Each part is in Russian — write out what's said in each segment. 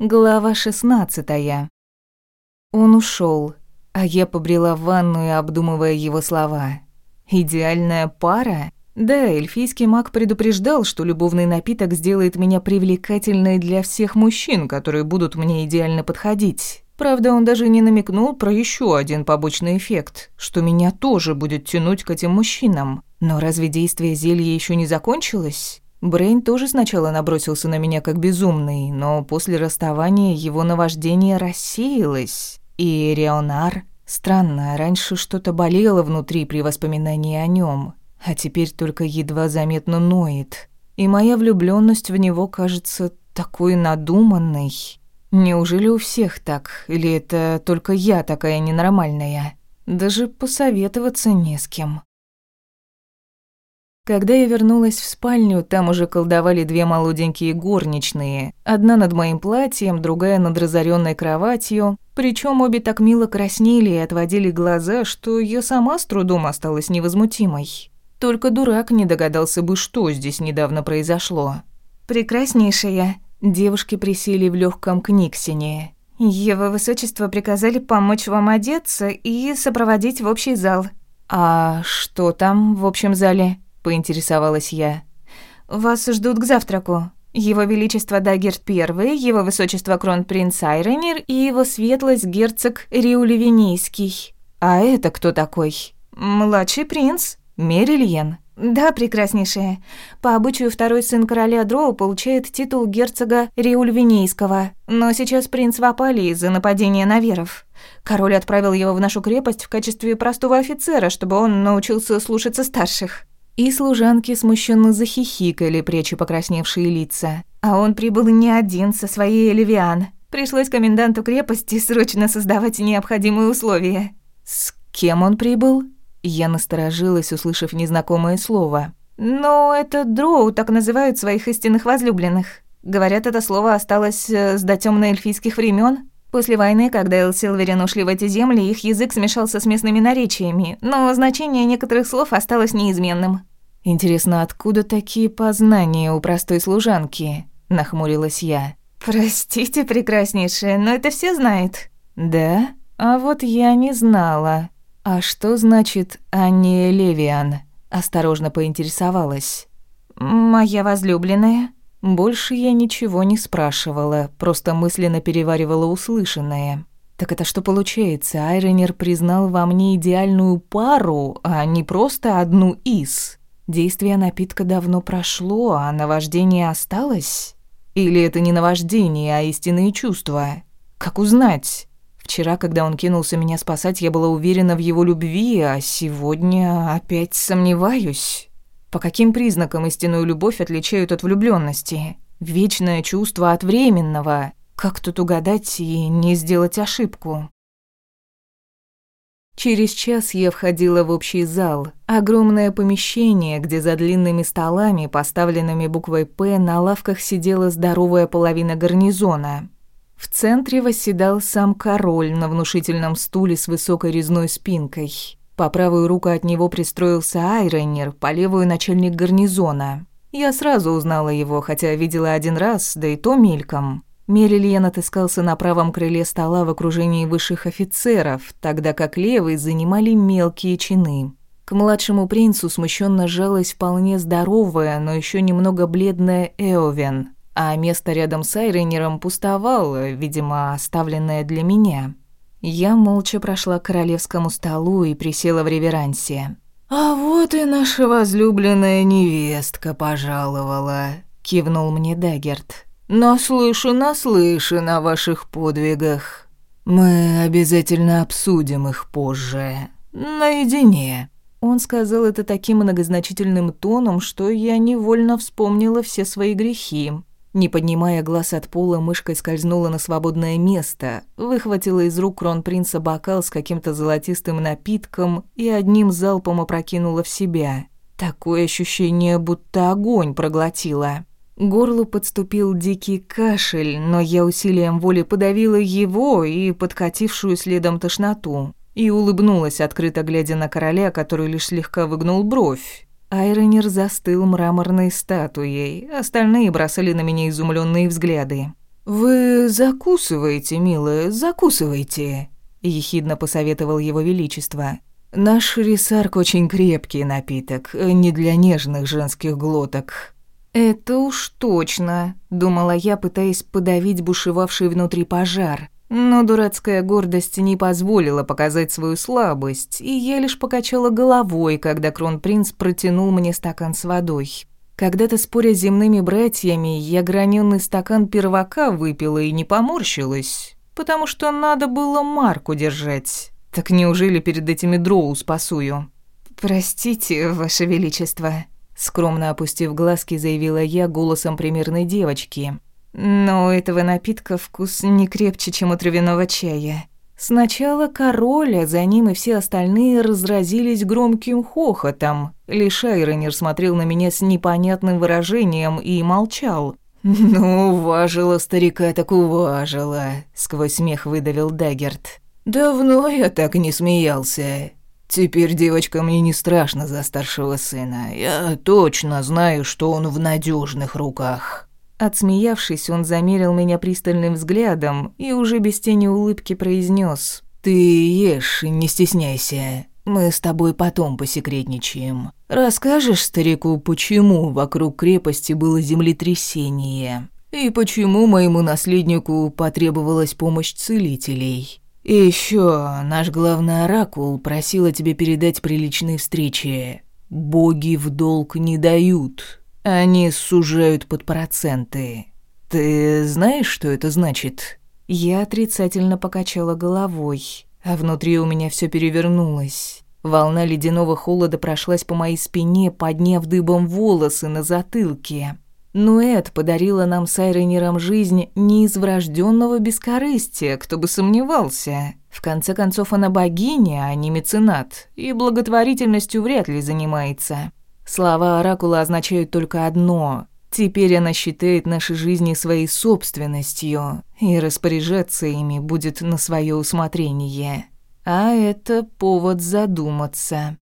Глава шестнадцатая. Он ушел, а я побрела в ванную, обдумывая его слова. «Идеальная пара?» Да, эльфийский маг предупреждал, что любовный напиток сделает меня привлекательной для всех мужчин, которые будут мне идеально подходить. Правда, он даже не намекнул про еще один побочный эффект, что меня тоже будет тянуть к этим мужчинам. Но разве действие зелья еще не закончилось? Брейн тоже сначала набросился на меня как безумный, но после расставания его наваждение рассеялось. И Реонар... Странно, раньше что-то болело внутри при воспоминании о нем, а теперь только едва заметно ноет. И моя влюбленность в него кажется такой надуманной. Неужели у всех так, или это только я такая ненормальная? Даже посоветоваться не с кем. Когда я вернулась в спальню, там уже колдовали две молоденькие горничные. Одна над моим платьем, другая над разоренной кроватью. Причем обе так мило краснели и отводили глаза, что я сама с трудом осталась невозмутимой. Только дурак не догадался бы, что здесь недавно произошло. «Прекраснейшая». Девушки присели в легком книгсине. «Его высочество приказали помочь вам одеться и сопроводить в общий зал». «А что там в общем зале?» Поинтересовалась я. «Вас ждут к завтраку. Его Величество Дагерт I, Его Высочество Кронпринц Айронер и Его Светлость Герцог Риулевинийский. А это кто такой?» «Младший принц, Мерильен». «Да, прекраснейшая. По обычаю второй сын короля Дроу получает титул герцога Риульвинейского, но сейчас принц в опале из-за нападения на веров. Король отправил его в нашу крепость в качестве простого офицера, чтобы он научился слушаться старших. И служанки смущенно захихикали, пряча покрасневшие лица. А он прибыл не один со своей Эливиан. Пришлось коменданту крепости срочно создавать необходимые условия. С кем он прибыл? Я насторожилась, услышав незнакомое слово. Но это дроу так называют своих истинных возлюбленных. Говорят, это слово осталось э, с до тёмно-эльфийских времен. После войны, когда Элсилверин ушли в эти земли, их язык смешался с местными наречиями, но значение некоторых слов осталось неизменным. Интересно, откуда такие познания у простой служанки? Нахмурилась я. Простите, прекраснейшая, но это все знают. Да? А вот я не знала. А что значит Анния Левиан? Осторожно поинтересовалась. Моя возлюбленная. Больше я ничего не спрашивала, просто мысленно переваривала услышанное. Так это что получается? Айренер признал во мне идеальную пару, а не просто одну из. Действие напитка давно прошло, а наваждение осталось? Или это не наваждение, а истинные чувства? Как узнать? Вчера, когда он кинулся меня спасать, я была уверена в его любви, а сегодня опять сомневаюсь. По каким признакам истинную любовь отличают от влюбленности? Вечное чувство от временного. Как тут угадать и не сделать ошибку? Через час я входила в общий зал. Огромное помещение, где за длинными столами, поставленными буквой «П», на лавках сидела здоровая половина гарнизона. В центре восседал сам король на внушительном стуле с высокой резной спинкой. По правую руку от него пристроился Айренер, по левую – начальник гарнизона. Я сразу узнала его, хотя видела один раз, да и то мельком. Мерильен отыскался на правом крыле стола в окружении высших офицеров, тогда как левый занимали мелкие чины. К младшему принцу смущенно жалась вполне здоровая, но еще немного бледная Эовен, а место рядом с Айренером пустовало, видимо, оставленное для меня. Я молча прошла к королевскому столу и присела в реверансе. «А вот и наша возлюбленная невестка пожаловала», — кивнул мне Даггерт. Наслышан, наслышан о ваших подвигах. Мы обязательно обсудим их позже, наедине». Он сказал это таким многозначительным тоном, что я невольно вспомнила все свои грехи. Не поднимая глаз от пола, мышкой скользнула на свободное место, выхватила из рук кронпринца бокал с каким-то золотистым напитком и одним залпом опрокинула в себя. Такое ощущение, будто огонь проглотила. Горлу подступил дикий кашель, но я усилием воли подавила его и подкатившую следом тошноту. И улыбнулась, открыто глядя на короля, который лишь слегка выгнул бровь. Айронер застыл мраморной статуей, остальные бросали на меня изумленные взгляды. «Вы закусываете, милая, закусывайте», — ехидно посоветовал его величество. «Наш рисарк очень крепкий напиток, не для нежных женских глоток». «Это уж точно», — думала я, пытаясь подавить бушевавший внутри пожар. Но дурацкая гордость не позволила показать свою слабость, и я лишь покачала головой, когда кронпринц протянул мне стакан с водой. Когда-то, споря с земными братьями, я граненый стакан первака выпила и не поморщилась, потому что надо было марку держать. Так неужели перед этими дроу спасую? «Простите, Ваше Величество», — скромно опустив глазки, заявила я голосом примерной девочки. «Но у этого напитка вкус не крепче, чем у травяного чая». Сначала король, а за ним и все остальные разразились громким хохотом. Лишь Айронер смотрел на меня с непонятным выражением и молчал. «Ну, уважила старика, так уважила», — сквозь смех выдавил Даггерт. «Давно я так не смеялся. Теперь девочка мне не страшно за старшего сына. Я точно знаю, что он в надежных руках». Отсмеявшись, он замерил меня пристальным взглядом и уже без тени улыбки произнес: «Ты ешь, не стесняйся. Мы с тобой потом посекретничаем. Расскажешь старику, почему вокруг крепости было землетрясение?» И почему моему наследнику потребовалась помощь целителей? Еще наш главный оракул просил тебе передать приличные встречи. Боги в долг не дают. Они сужают под проценты. Ты знаешь, что это значит? Я отрицательно покачала головой, а внутри у меня все перевернулось. Волна ледяного холода прошлась по моей спине, подняв дыбом волосы на затылке. Но Эд подарила нам с Айренером жизнь не из врожденного бескорыстия, кто бы сомневался. В конце концов, она богиня, а не меценат, и благотворительностью вряд ли занимается. Слова Оракула означают только одно. Теперь она считает наши жизни своей собственностью, и распоряжаться ими будет на свое усмотрение. А это повод задуматься.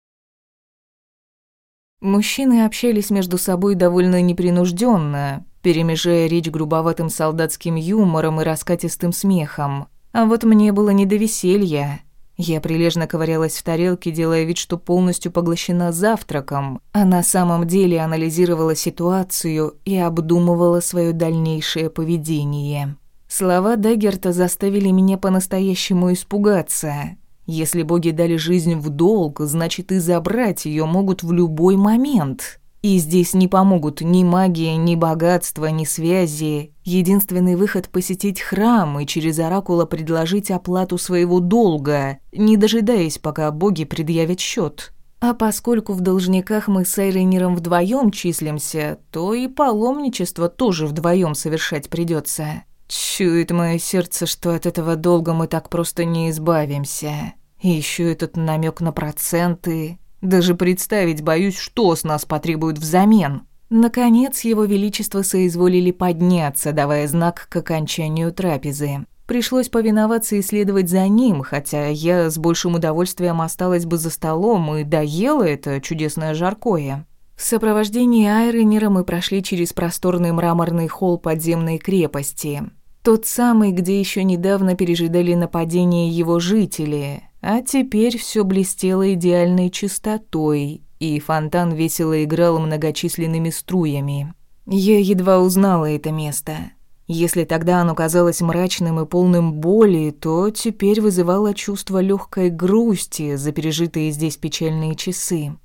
Мужчины общались между собой довольно непринужденно, перемежая речь грубоватым солдатским юмором и раскатистым смехом. А вот мне было не до веселья. Я прилежно ковырялась в тарелке, делая вид, что полностью поглощена завтраком, а на самом деле анализировала ситуацию и обдумывала свое дальнейшее поведение. Слова Даггерта заставили меня по-настоящему испугаться. Если боги дали жизнь в долг, значит и забрать ее могут в любой момент. И здесь не помогут ни магия, ни богатство, ни связи. Единственный выход – посетить храм и через оракула предложить оплату своего долга, не дожидаясь, пока боги предъявят счет. А поскольку в должниках мы с Айренером вдвоем числимся, то и паломничество тоже вдвоем совершать придется. Чует мое сердце, что от этого долга мы так просто не избавимся. И еще этот намек на проценты. Даже представить боюсь, что с нас потребуют взамен. Наконец, его величество соизволили подняться, давая знак к окончанию трапезы. Пришлось повиноваться и следовать за ним, хотя я с большим удовольствием осталась бы за столом и доела это чудесное жаркое. В сопровождении Айренера мы прошли через просторный мраморный холл подземной крепости. Тот самый, где еще недавно пережидали нападение его жители, а теперь все блестело идеальной чистотой, и фонтан весело играл многочисленными струями. Я едва узнала это место. Если тогда оно казалось мрачным и полным боли, то теперь вызывало чувство легкой грусти за пережитые здесь печальные часы.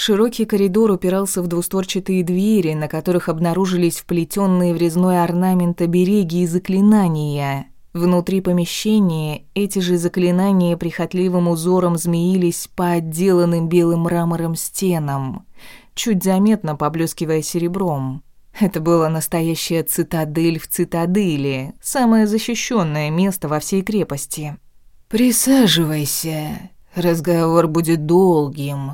Широкий коридор упирался в двустворчатые двери, на которых обнаружились вплетенные в резной орнамент обереги и заклинания. Внутри помещения эти же заклинания прихотливым узором змеились по отделанным белым мрамором стенам, чуть заметно поблескивая серебром. Это была настоящая цитадель в цитадели, самое защищенное место во всей крепости. «Присаживайся, разговор будет долгим».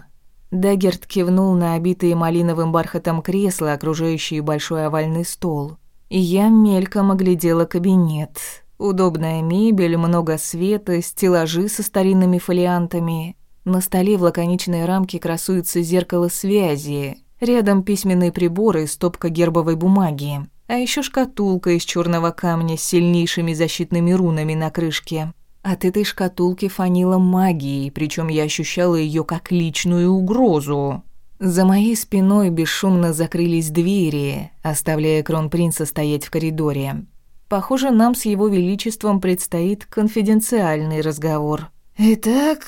Даггерт кивнул на обитые малиновым бархатом кресла, окружающие большой овальный стол. И я мельком оглядела кабинет. Удобная мебель, много света, стеллажи со старинными фолиантами. На столе в лаконичной рамке красуется зеркало связи. Рядом письменные приборы и стопка гербовой бумаги. А еще шкатулка из черного камня с сильнейшими защитными рунами на крышке. От этой шкатулки фанила магией, причем я ощущала ее как личную угрозу. За моей спиной бесшумно закрылись двери, оставляя кронпринца стоять в коридоре. Похоже, нам с его величеством предстоит конфиденциальный разговор. «Итак,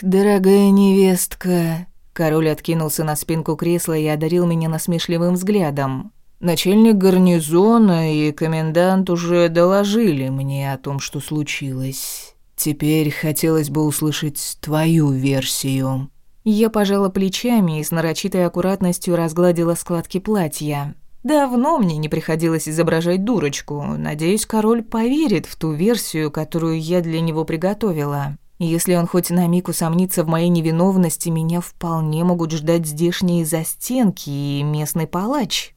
дорогая невестка...» Король откинулся на спинку кресла и одарил меня насмешливым взглядом. «Начальник гарнизона и комендант уже доложили мне о том, что случилось. Теперь хотелось бы услышать твою версию». Я пожала плечами и с нарочитой аккуратностью разгладила складки платья. Давно мне не приходилось изображать дурочку. Надеюсь, король поверит в ту версию, которую я для него приготовила. Если он хоть на миг усомнится в моей невиновности, меня вполне могут ждать здешние застенки и местный палач.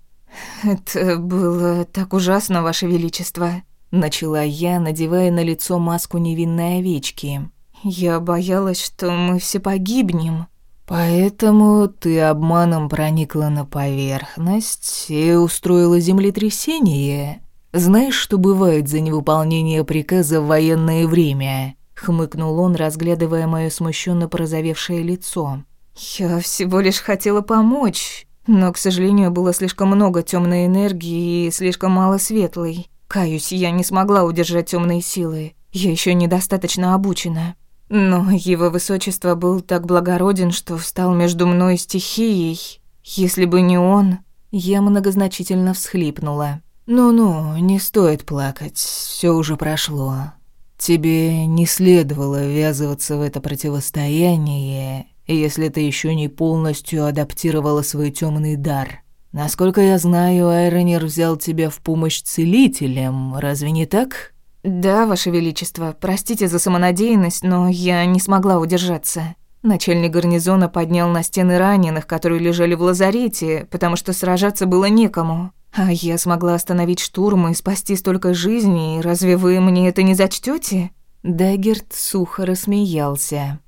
«Это было так ужасно, Ваше Величество», — начала я, надевая на лицо маску невинной овечки. «Я боялась, что мы все погибнем». «Поэтому ты обманом проникла на поверхность и устроила землетрясение? Знаешь, что бывает за невыполнение приказа в военное время?» хмыкнул он, разглядывая моё смущенно порозовевшее лицо. Я всего лишь хотела помочь, но, к сожалению, было слишком много темной энергии и слишком мало светлой. Каюсь, я не смогла удержать темные силы. Я еще недостаточно обучена. Но его высочество был так благороден, что встал между мной и стихией. Если бы не он, я многозначительно всхлипнула. «Ну-ну, не стоит плакать, все уже прошло. Тебе не следовало ввязываться в это противостояние, если ты еще не полностью адаптировала свой темный дар. Насколько я знаю, Айронер взял тебя в помощь целителям, разве не так? Да, ваше величество. Простите за самонадеянность, но я не смогла удержаться. Начальник гарнизона поднял на стены раненых, которые лежали в лазарете, потому что сражаться было некому. А я смогла остановить штурм и спасти столько жизней, разве вы мне это не зачтете? Даггерт сухо рассмеялся.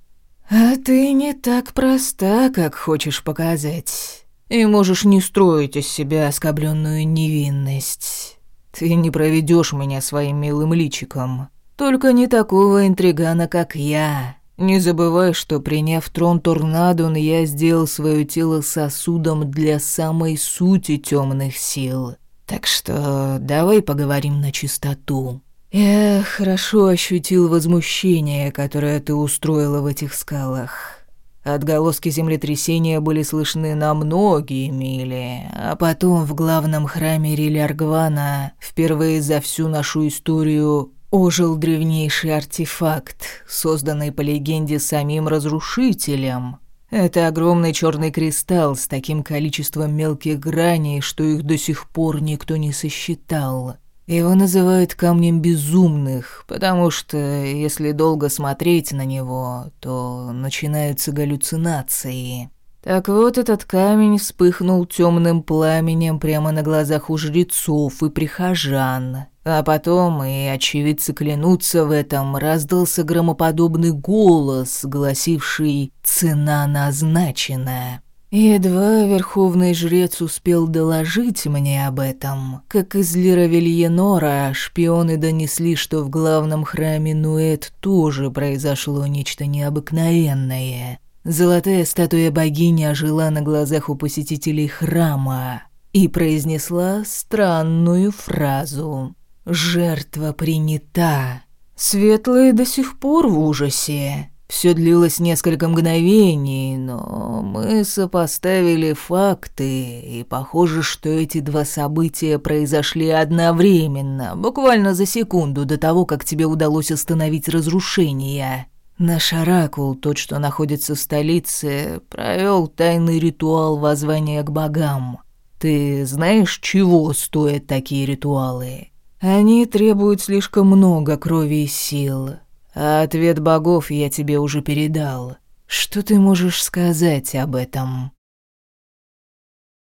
«А ты не так проста, как хочешь показать. И можешь не строить из себя оскобленную невинность. Ты не проведешь меня своим милым личиком. Только не такого интригана, как я. Не забывай, что приняв трон Торнадон, я сделал свое тело сосудом для самой сути темных сил. Так что давай поговорим на чистоту. Я хорошо ощутил возмущение, которое ты устроила в этих скалах. Отголоски землетрясения были слышны на многие мили, а потом в главном храме Риляргвана впервые за всю нашу историю ожил древнейший артефакт, созданный по легенде самим разрушителем. Это огромный черный кристалл с таким количеством мелких граней, что их до сих пор никто не сосчитал. Его называют камнем безумных, потому что если долго смотреть на него, то начинаются галлюцинации. Так вот, этот камень вспыхнул темным пламенем прямо на глазах у жрецов и прихожан. А потом, и очевидцы клянутся в этом, раздался громоподобный голос, гласивший «Цена назначена». Едва верховный жрец успел доложить мне об этом, как из Лира Вильенора шпионы донесли, что в главном храме Нуэт тоже произошло нечто необыкновенное. Золотая статуя богини ожила на глазах у посетителей храма и произнесла странную фразу «Жертва принята». Светлые до сих пор в ужасе. Все длилось несколько мгновений, но мы сопоставили факты, и похоже, что эти два события произошли одновременно, буквально за секунду до того, как тебе удалось остановить разрушение. Наш оракул, тот, что находится в столице, провел тайный ритуал воззвания к богам. Ты знаешь, чего стоят такие ритуалы? Они требуют слишком много крови и сил. А ответ богов я тебе уже передал. Что ты можешь сказать об этом?